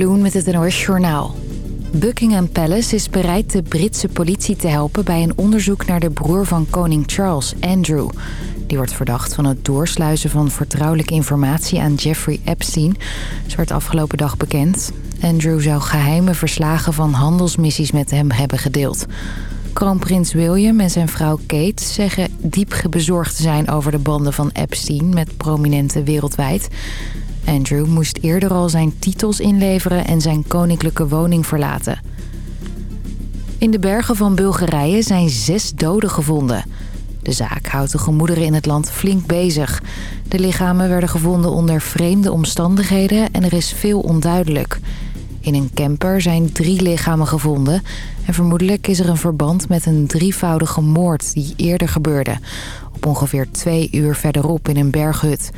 Bloen met het NOS Journaal. Buckingham Palace is bereid de Britse politie te helpen... bij een onderzoek naar de broer van koning Charles, Andrew. Die wordt verdacht van het doorsluizen van vertrouwelijke informatie aan Jeffrey Epstein. Zo werd afgelopen dag bekend. Andrew zou geheime verslagen van handelsmissies met hem hebben gedeeld. Kroonprins William en zijn vrouw Kate zeggen diep bezorgd te zijn... over de banden van Epstein met prominenten wereldwijd... Andrew moest eerder al zijn titels inleveren en zijn koninklijke woning verlaten. In de bergen van Bulgarije zijn zes doden gevonden. De zaak houdt de gemoederen in het land flink bezig. De lichamen werden gevonden onder vreemde omstandigheden en er is veel onduidelijk. In een camper zijn drie lichamen gevonden... en vermoedelijk is er een verband met een drievoudige moord die eerder gebeurde... op ongeveer twee uur verderop in een berghut...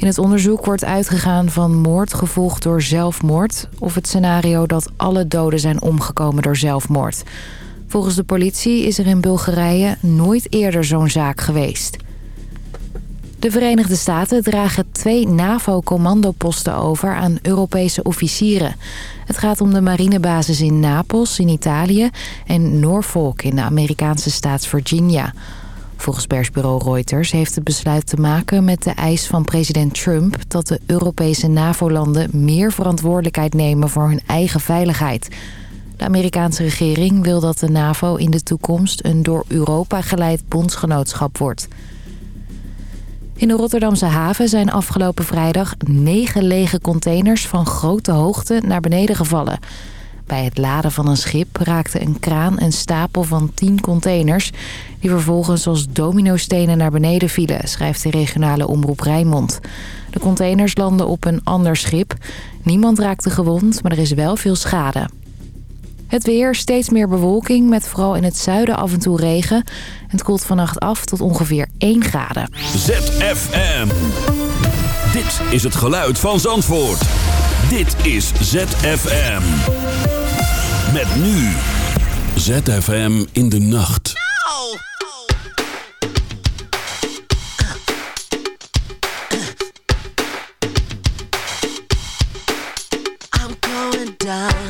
In het onderzoek wordt uitgegaan van moord gevolgd door zelfmoord... of het scenario dat alle doden zijn omgekomen door zelfmoord. Volgens de politie is er in Bulgarije nooit eerder zo'n zaak geweest. De Verenigde Staten dragen twee NAVO-commandoposten over aan Europese officieren. Het gaat om de marinebasis in Napels in Italië en Norfolk in de Amerikaanse staat Virginia... Volgens persbureau Reuters heeft het besluit te maken met de eis van president Trump... dat de Europese NAVO-landen meer verantwoordelijkheid nemen voor hun eigen veiligheid. De Amerikaanse regering wil dat de NAVO in de toekomst een door Europa geleid bondsgenootschap wordt. In de Rotterdamse haven zijn afgelopen vrijdag negen lege containers van grote hoogte naar beneden gevallen... Bij het laden van een schip raakte een kraan een stapel van 10 containers... die vervolgens als dominostenen naar beneden vielen, schrijft de regionale omroep Rijnmond. De containers landen op een ander schip. Niemand raakte gewond, maar er is wel veel schade. Het weer, steeds meer bewolking, met vooral in het zuiden af en toe regen. Het koelt vannacht af tot ongeveer 1 graden. ZFM. Dit is het geluid van Zandvoort. Dit is ZFM. Met nu ZFM in de nacht. No! I'm going down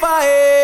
faê.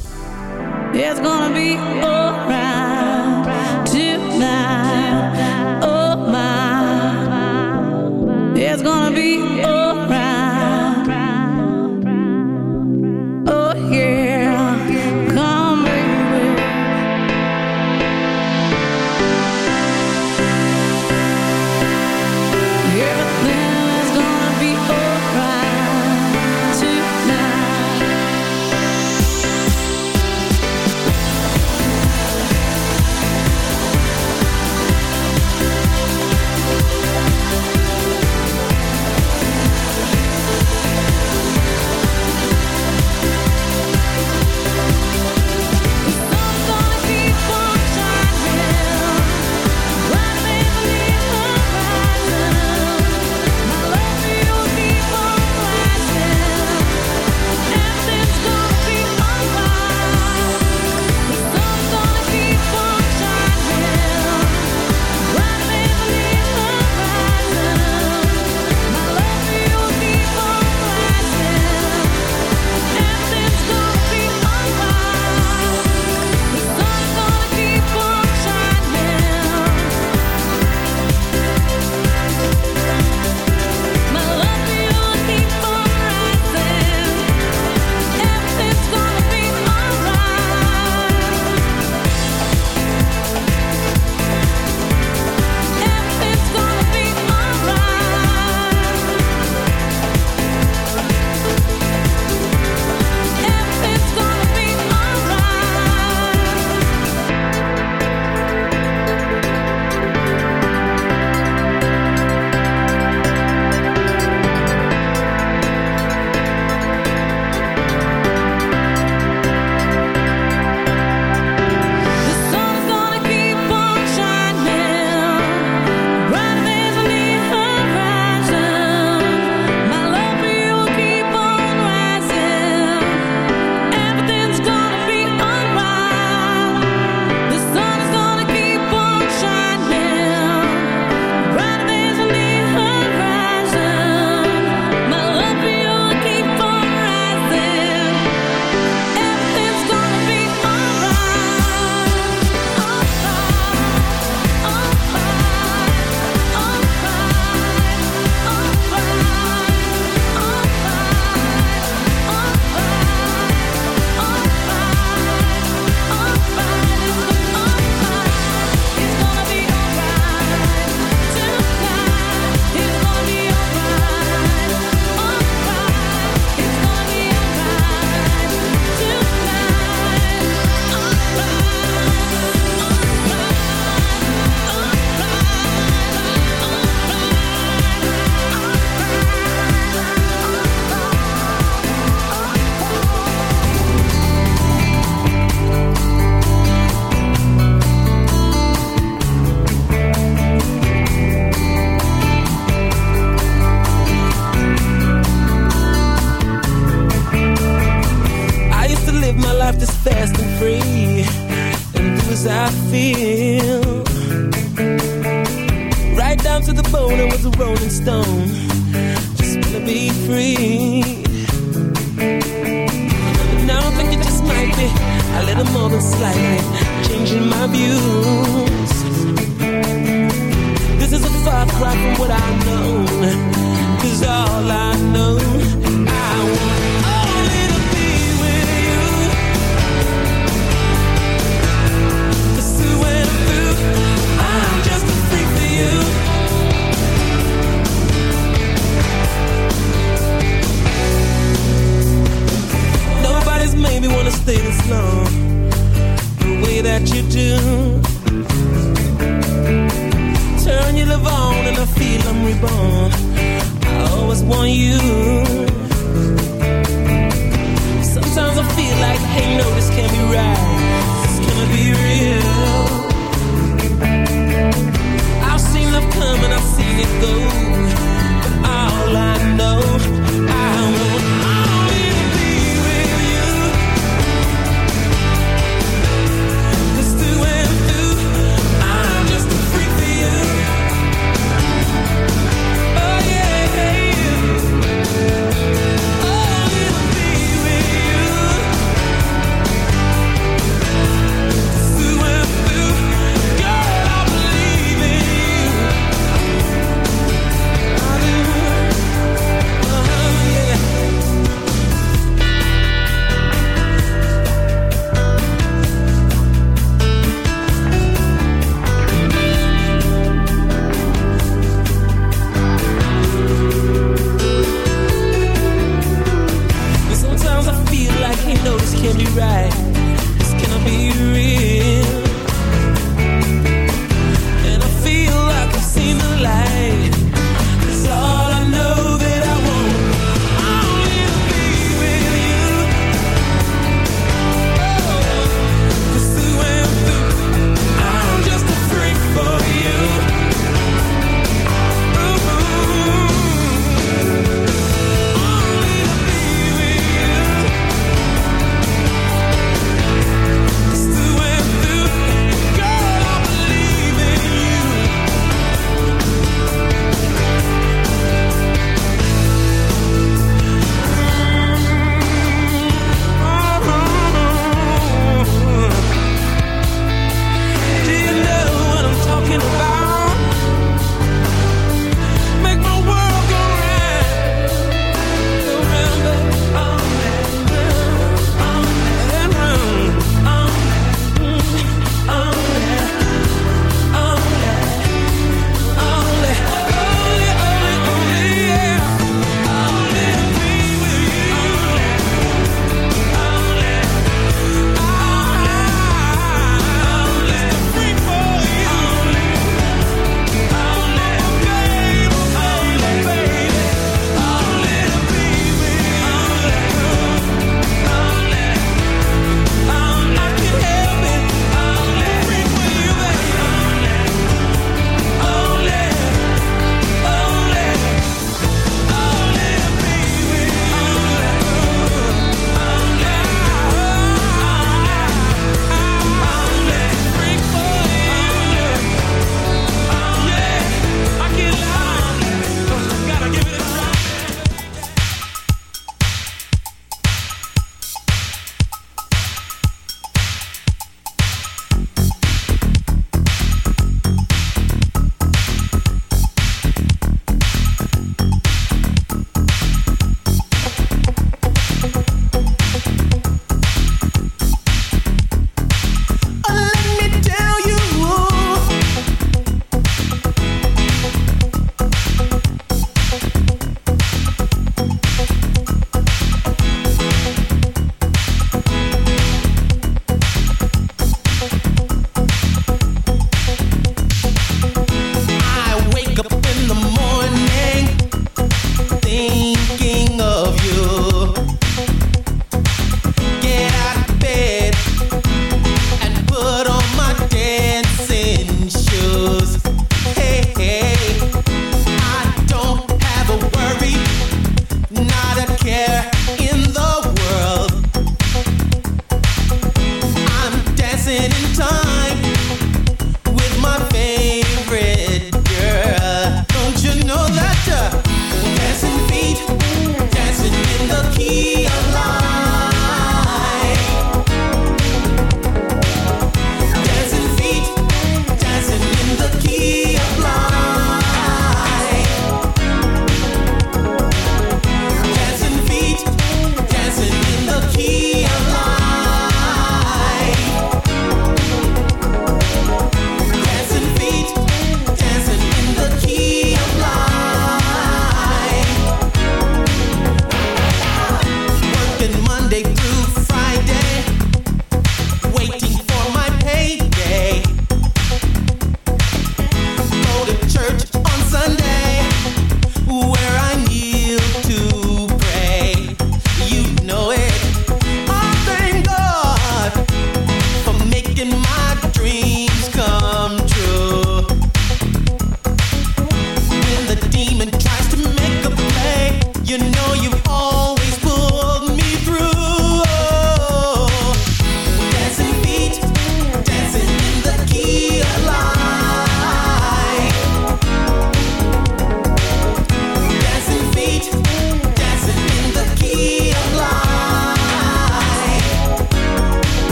You know you've all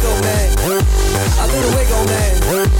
wig on that. I threw the.